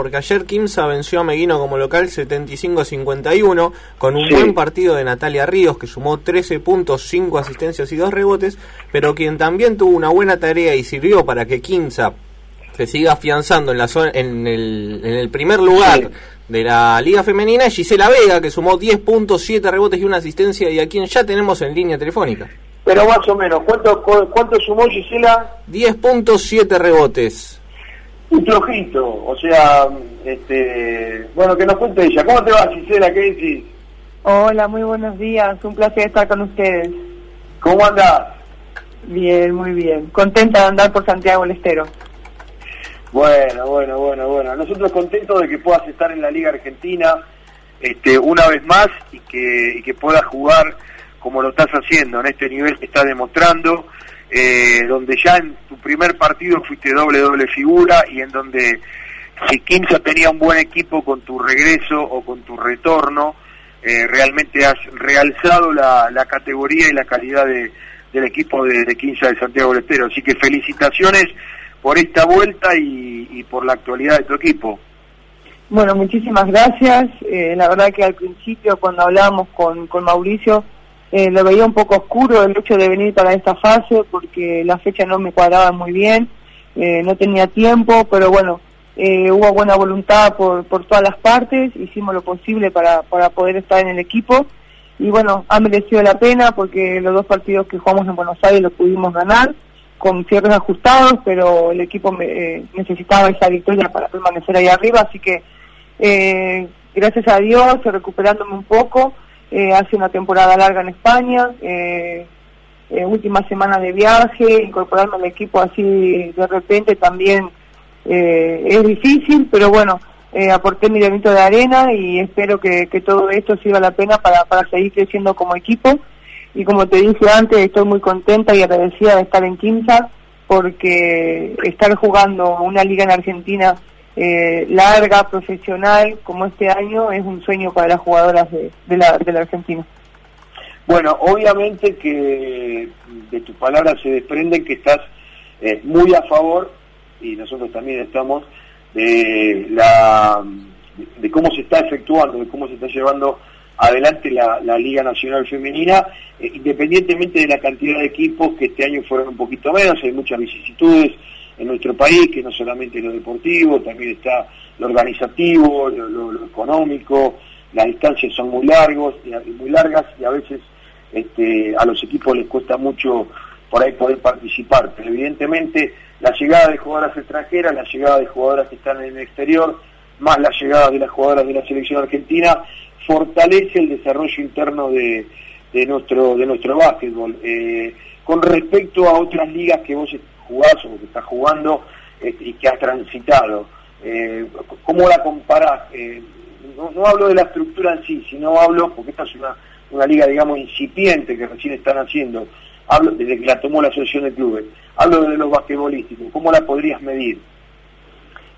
porque ayer Kimsa venció a Meguino como local 75-51 con un buen partido de Natalia Ríos que sumó 13 puntos, 5 asistencias y 2 rebotes, pero quien también tuvo una buena tarea y sirvió para que Kimsa se siga afianzando en, la zona, en, el, en el primer lugar de la Liga Femenina es Gisela Vega, que sumó 10 puntos, 7 rebotes y una asistencia, y a quien ya tenemos en línea telefónica. Pero más o menos, ¿cuánto, cuánto sumó Gisela? 10 puntos, 7 rebotes. Un flojito, o sea, este, bueno, que nos cuente ella. ¿Cómo te va, Gisela? ¿Qué decís? Hola, muy buenos días, un placer estar con ustedes. ¿Cómo andás? Bien, muy bien. Contenta de andar por Santiago del Estero. Bueno, bueno, bueno, bueno. Nosotros contentos de que puedas estar en la Liga Argentina este, una vez más y que, y que puedas jugar como lo estás haciendo en este nivel que estás demostrando, eh, donde ya en tu primer partido fuiste doble, doble figura y en donde si Kimsa tenía un buen equipo con tu regreso o con tu retorno, eh, realmente has realzado la, la, categoría y la calidad de, del equipo de, de Quinza de Santiago del Estero. Así que felicitaciones por esta vuelta y, por la actualidad de tu equipo. Bueno, muchísimas gracias. Eh, la verdad que al principio cuando hablábamos con, con Mauricio eh, lo veía un poco oscuro el hecho de venir para esta fase porque la fecha no me cuadraba muy bien, eh, no tenía tiempo, pero bueno, eh, hubo buena voluntad por, por todas las partes, hicimos lo posible para, para poder estar en el equipo y bueno, ha merecido la pena porque los dos partidos que jugamos en Buenos Aires los pudimos ganar con cierres ajustados, pero el equipo eh, necesitaba esa victoria para permanecer ahí arriba, así que eh, gracias a Dios, recuperándome un poco, eh, hace una temporada larga en España, eh, eh, última semana de viaje, incorporarme al equipo así de repente también eh, es difícil, pero bueno, eh, aporté mi granito de arena y espero que, que todo esto sirva la pena para, para seguir creciendo como equipo. Y como te dije antes, estoy muy contenta y agradecida de estar en Quimsa porque estar jugando una liga en Argentina eh, larga, profesional, como este año, es un sueño para las jugadoras de, la, de la Argentina. Bueno, obviamente que de tus palabras se desprende que estás eh, muy a favor, y nosotros también estamos, de, la, de cómo se está efectuando, de cómo se está llevando adelante la, la Liga Nacional Femenina, eh, independientemente de la cantidad de equipos que este año fueron un poquito menos, hay muchas vicisitudes en nuestro país, que no solamente lo deportivo, también está lo organizativo, lo, económico, las distancias son muy largos, muy largas y a veces este, a los equipos les cuesta mucho por ahí poder participar, pero evidentemente la llegada de jugadoras extranjeras, la llegada de jugadoras que están en el exterior, más la llegada de las jugadoras de la selección argentina, fortalece el desarrollo interno de, de nuestro de nuestro básquetbol. Eh, con respecto a otras ligas que vos jugás o que estás jugando eh, y que has transitado, eh, ¿cómo la comparás? Eh, no, no, hablo de la estructura en sí, sino hablo, porque esta es una, una liga, digamos, incipiente que recién están haciendo, hablo desde que la tomó la Asociación de Clubes, hablo de los basquetbolísticos, ¿cómo la podrías medir?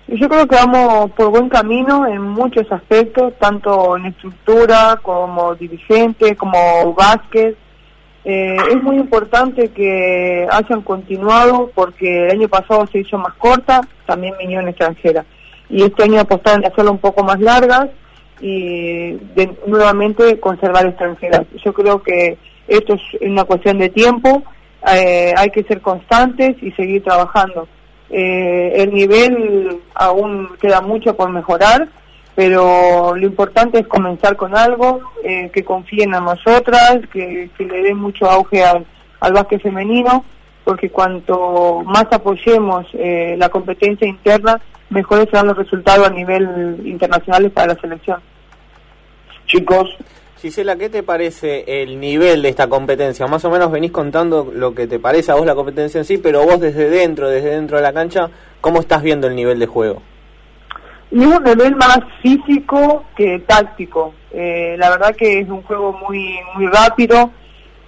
Yo creo que vamos por buen camino en muchos aspectos, tanto en estructura como dirigente, como básquet. Eh, es muy importante que hayan continuado porque el año pasado se hizo más corta, también vinieron extranjera. Y este año apostaron a hacerlo un poco más largas y de, nuevamente conservar extranjeras. Yo creo que esto es una cuestión de tiempo, eh, hay que ser constantes y seguir trabajando. Eh, el nivel aún queda mucho por mejorar, pero lo importante es comenzar con algo, eh, que confíen en nosotras, que, que le den mucho auge al, al básquet femenino, porque cuanto más apoyemos eh, la competencia interna, mejores serán los resultados a nivel internacional para la selección. Chicos, Gisela, ¿qué te parece el nivel de esta competencia? Más o menos venís contando lo que te parece a vos la competencia en sí, pero vos desde dentro, desde dentro de la cancha, ¿cómo estás viendo el nivel de juego? Y un nivel más físico que táctico. Eh, la verdad que es un juego muy muy rápido.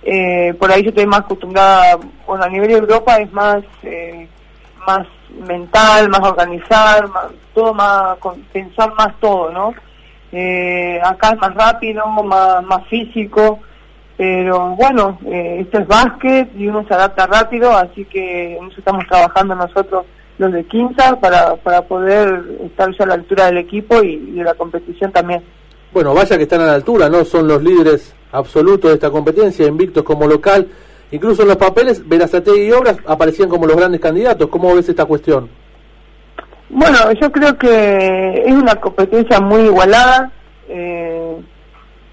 Eh, por ahí yo estoy más acostumbrada, bueno, a nivel de Europa es más eh, más mental, más organizar, más, todo más, pensar más todo, ¿no? eh, acá es más rápido, más, más físico, pero bueno, eh, esto es básquet y uno se adapta rápido, así que en estamos trabajando nosotros los de Quinta para, para poder estar ya a la altura del equipo y, de la competición también. Bueno, vaya que están a la altura, ¿no? Son los líderes absolutos de esta competencia, invictos como local. Incluso en los papeles, Verazategui y Obras aparecían como los grandes candidatos. ¿Cómo ves esta cuestión? Bueno, yo creo que es una competencia muy igualada. Eh,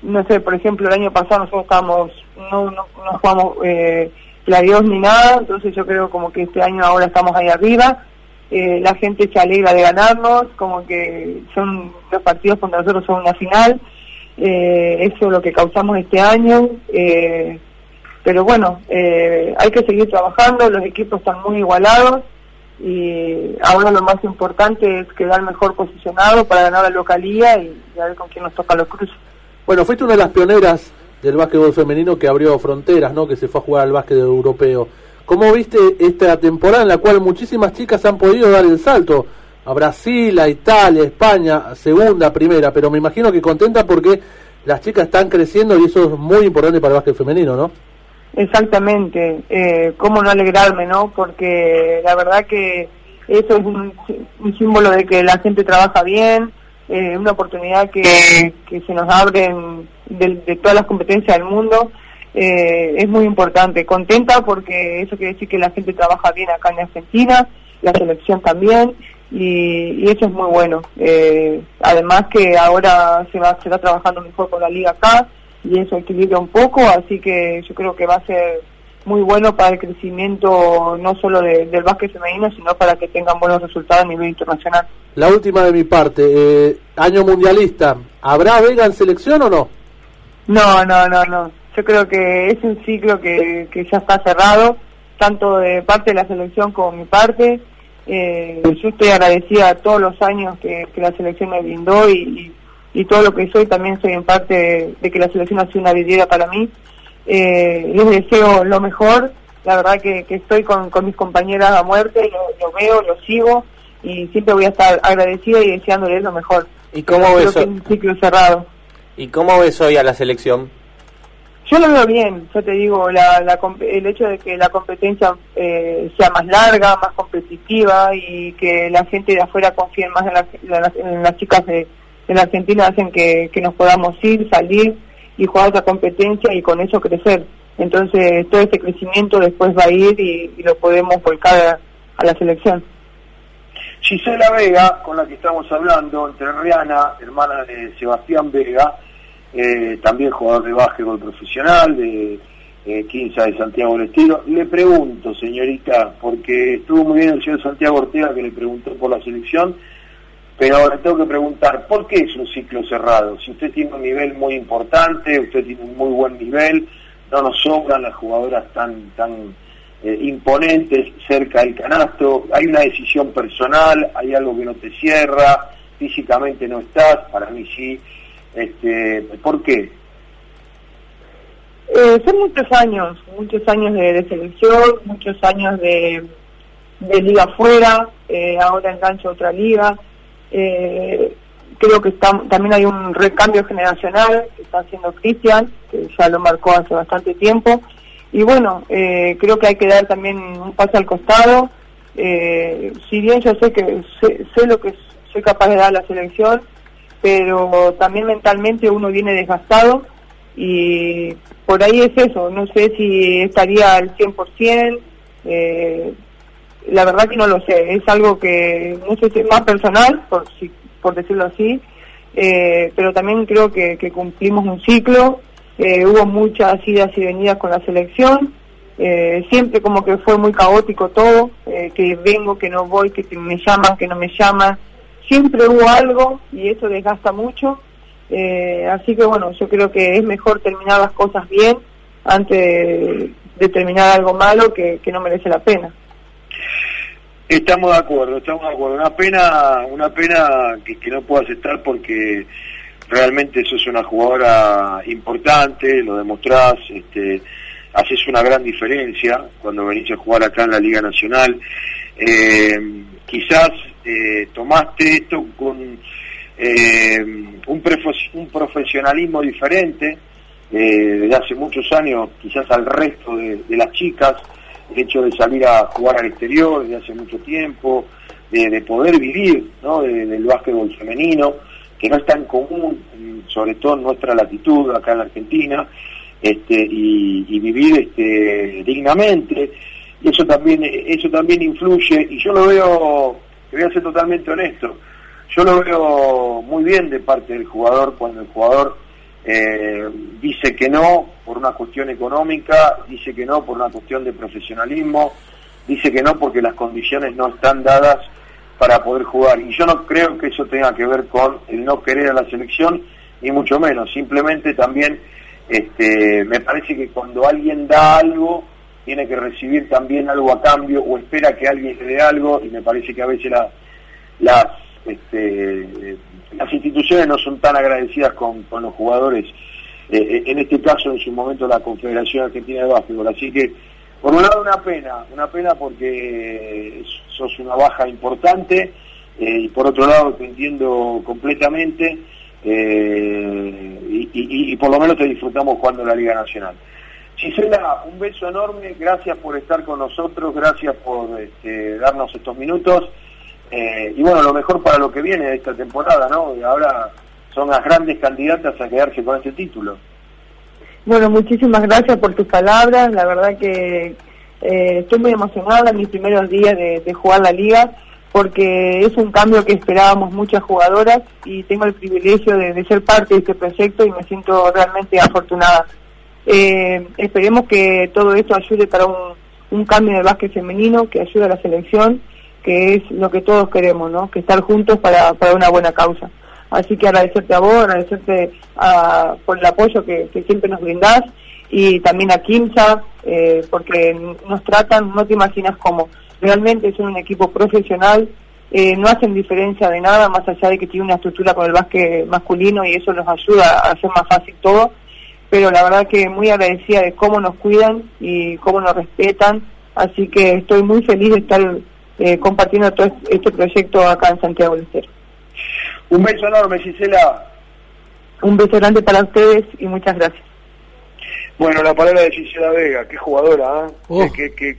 no sé, por ejemplo, el año pasado nosotros estábamos, no, no, no jugamos eh, la Dios ni nada, entonces yo creo como que este año ahora estamos ahí arriba. Eh, la gente se alegra de ganarnos, como que son los partidos contra nosotros son una final, eh, eso es lo que causamos este año, eh, pero bueno, hay que seguir trabajando, los equipos están muy igualados y ahora lo más importante es quedar mejor posicionado para ganar la localía y, a ver con quién nos toca los cruces. Bueno, fuiste una de las pioneras del básquetbol femenino que abrió fronteras, ¿no? Que se fue a jugar al básquet europeo. ¿Cómo viste esta temporada en la cual muchísimas chicas han podido dar el salto? A Brasil, a Italia, España, segunda, primera, pero me imagino que contenta porque las chicas están creciendo y eso es muy importante para el básquet femenino, ¿no? Exactamente, eh, cómo no alegrarme, ¿no? Porque la verdad que eso es un, símbolo de que la gente trabaja bien, eh, una oportunidad que, que se nos abre de todas las competencias del mundo eh, es muy importante. Contenta porque eso quiere decir que la gente trabaja bien acá en Argentina, la selección también, y, eso es muy bueno. Eh, además que ahora se va, se va trabajando mejor con la liga acá, y eso equilibra un poco, así que yo creo que va a ser muy bueno para el crecimiento no solo del básquet femenino, sino para que tengan buenos resultados a nivel internacional. La última de mi parte, eh, año mundialista, ¿habrá Vega en selección o no? No, no, no, no yo creo que es un ciclo que, que ya está cerrado, tanto de parte de la selección como mi parte. Eh, yo estoy agradecida a todos los años que, la selección me brindó y, y, todo lo que soy también soy en parte de, que la selección ha sido una vidriera para mí. Eh, les deseo lo mejor, la verdad que, estoy con, mis compañeras a muerte, lo, veo, lo sigo y siempre voy a estar agradecida y deseándoles lo mejor. ¿Y cómo ves hoy? un ciclo cerrado. ¿Y cómo ves hoy a la selección? Yo lo veo bien, yo te digo, la, el hecho de que la competencia eh, sea más larga, más competitiva y que la gente de afuera confíe más en, las chicas de, la Argentina hacen que, nos podamos ir, salir y jugar otra competencia y con eso crecer. Entonces todo ese crecimiento después va a ir y, lo podemos volcar a, la selección. Gisela Vega, con la que estamos hablando, entre Rihanna, hermana de Sebastián Vega, eh, también jugador de básquetbol profesional, de eh, de Santiago del Estilo. Le pregunto, señorita, porque estuvo muy bien el señor Santiago Ortega que le preguntó por la selección, pero ahora tengo que preguntar, ¿por qué es un ciclo cerrado? Si usted tiene un nivel muy importante, usted tiene un muy buen nivel, no nos sobran las jugadoras tan, tan eh, imponentes cerca del canasto, hay una decisión personal, hay algo que no te cierra, físicamente no estás, para mí sí, este, ¿Por qué? Eh, son muchos años, muchos años de, selección, muchos años de, liga afuera, eh, ahora engancho otra liga. Eh, creo que también hay un recambio generacional que está haciendo Cristian, que ya lo marcó hace bastante tiempo. Y bueno, creo que hay que dar también un paso al costado. si bien yo sé que sé lo que soy capaz de dar a la selección, pero también mentalmente uno viene desgastado y por ahí es eso, no sé si estaría al 100%, eh, la verdad que no lo sé, es algo que no sé si es más personal, por, por decirlo así, eh, pero también creo que, cumplimos un ciclo, eh, hubo muchas idas y venidas con la selección, eh, siempre como que fue muy caótico todo, que vengo, que no voy, que me llaman, que no me llaman, siempre hubo algo y eso desgasta mucho. Eh, así que bueno, yo creo que es mejor terminar las cosas bien antes de, terminar algo malo que, no merece la pena. Estamos de acuerdo, estamos de acuerdo. Una pena, una pena que, que no puedas estar porque realmente sos una jugadora importante, lo demostrás, este, haces una gran diferencia cuando venís a jugar acá en la Liga Nacional. Eh, quizás eh, tomaste esto con eh, un, un, profesionalismo diferente eh, desde hace muchos años, quizás al resto de, las chicas, el hecho de salir a jugar al exterior desde hace mucho tiempo, de, poder vivir ¿no? del básquetbol femenino, que no es tan común, sobre todo en nuestra latitud acá en la Argentina, este, y, vivir este, dignamente. Y eso también, eso también influye, y yo lo veo, te voy a ser totalmente honesto, yo lo veo muy bien de parte del jugador cuando el jugador eh, dice que no por una cuestión económica, dice que no por una cuestión de profesionalismo, dice que no porque las condiciones no están dadas para poder jugar. Y yo no creo que eso tenga que ver con el no querer a la selección, ni mucho menos. Simplemente también este, me parece que cuando alguien da algo, tiene que recibir también algo a cambio o espera que alguien le dé algo y me parece que a veces las este, las instituciones no son tan agradecidas con, los jugadores, eh, eh, en este caso en su momento la Confederación Argentina de Básquetbol, así que por un lado una pena, una pena porque sos una baja importante eh, y por otro lado te entiendo completamente y, por lo menos te disfrutamos jugando en la Liga Nacional. Gisela, un beso enorme, gracias por estar con nosotros, gracias por este, darnos estos minutos. Eh, y bueno, lo mejor para lo que viene de esta temporada, ¿no? Y ahora son las grandes candidatas a quedarse con este título. Bueno, muchísimas gracias por tus palabras. La verdad que eh, estoy muy emocionada en mis primeros días de, jugar la liga porque es un cambio que esperábamos muchas jugadoras y tengo el privilegio de, ser parte de este proyecto y me siento realmente afortunada. Eh, esperemos que todo esto ayude para un, cambio de básquet femenino, que ayude a la selección que es lo que todos queremos, ¿no? Que estar juntos para, para una buena causa. Así que agradecerte a vos, agradecerte por el apoyo que, siempre nos brindás y también a Kimsa, eh, porque nos tratan, no te imaginas cómo. Realmente son un equipo profesional, eh, no hacen diferencia de nada, más allá de que tiene una estructura con el básquet masculino y eso nos ayuda a hacer más fácil todo. Pero la verdad que muy agradecida de cómo nos cuidan y cómo nos respetan. Así que estoy muy feliz de estar eh, compartiendo todo este proyecto acá en Santiago del Estero. Un beso enorme, Gisela. Un beso grande para ustedes y muchas gracias. Bueno, la palabra de Gisela Vega, qué jugadora, ¿eh? qué, qué,